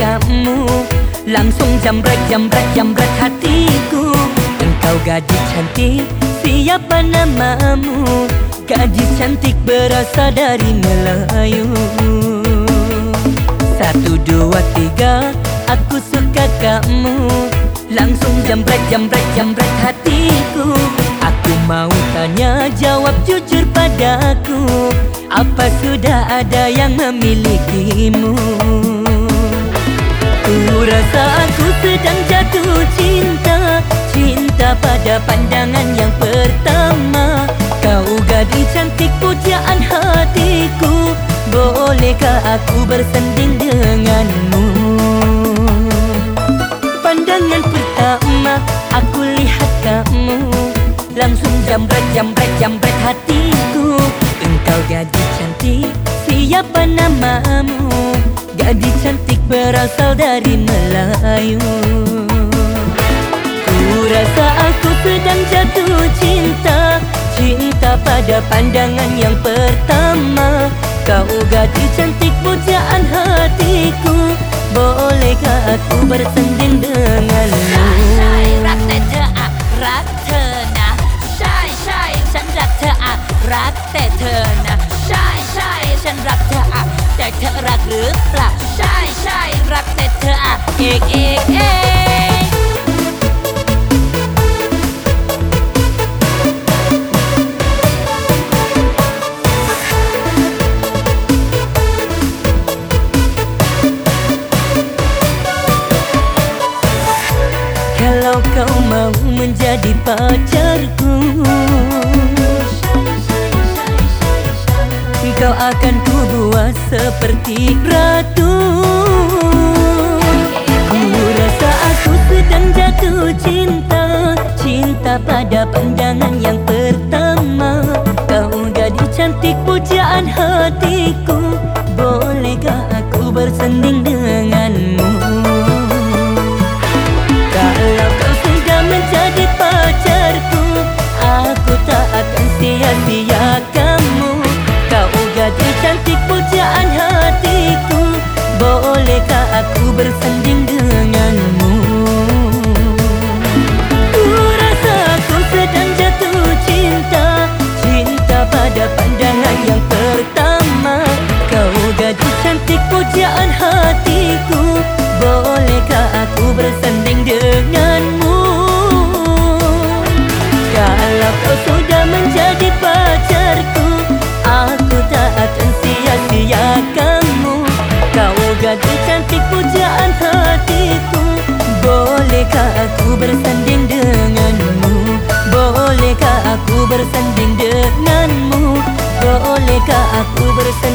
kamu. Langsung jambret jambret jambret hatiku. Engkau gadis cantik siapa namamu? Gadis cantik berasal dari Melayu. Satu dua tiga aku suka kamu. Langsung jambret jambret jambret hatiku. Aku mau tanya jawab jujur padaku Apa sudah ada yang memilikimu? Ku rasa aku sedang jatuh cinta Cinta pada pandangan yang pertama. Kau gadis cantik pujaan hatiku Bolehkah aku bersanding denganmu? Pandangan pertama aku lihat kamu. Langsung jambret jambret jambret hatiku Engkau gadis cantik siapa namamu? Gadis cantik berasal dari Melayu. Ku rasa aku sedang jatuh cinta Cinta pada pandangan yang pertama. Kau gadis cantik pujaan hatiku Bolehkah aku bersanding รักแต่เธอนะ Shy, shy ฉันรักเธออะแต่เธอรักหรือเปล่า Shy, shy รักแต่เธออะเอกเอกเอก Kalau kau mau menjadi pacarku akan ku buat seperti ratu. Ku rasa aku sedang jatuh cinta Cinta pada bersanding denganmu. Ku rasa aku sedang jatuh cinta Cinta pada pandangan yang pertama. Kau gadis cantik pujaan hatiku. Bolehkah aku bersanding bersanding denganmu. Bolehkah aku bersanding denganmu? Bolehkah aku bersanding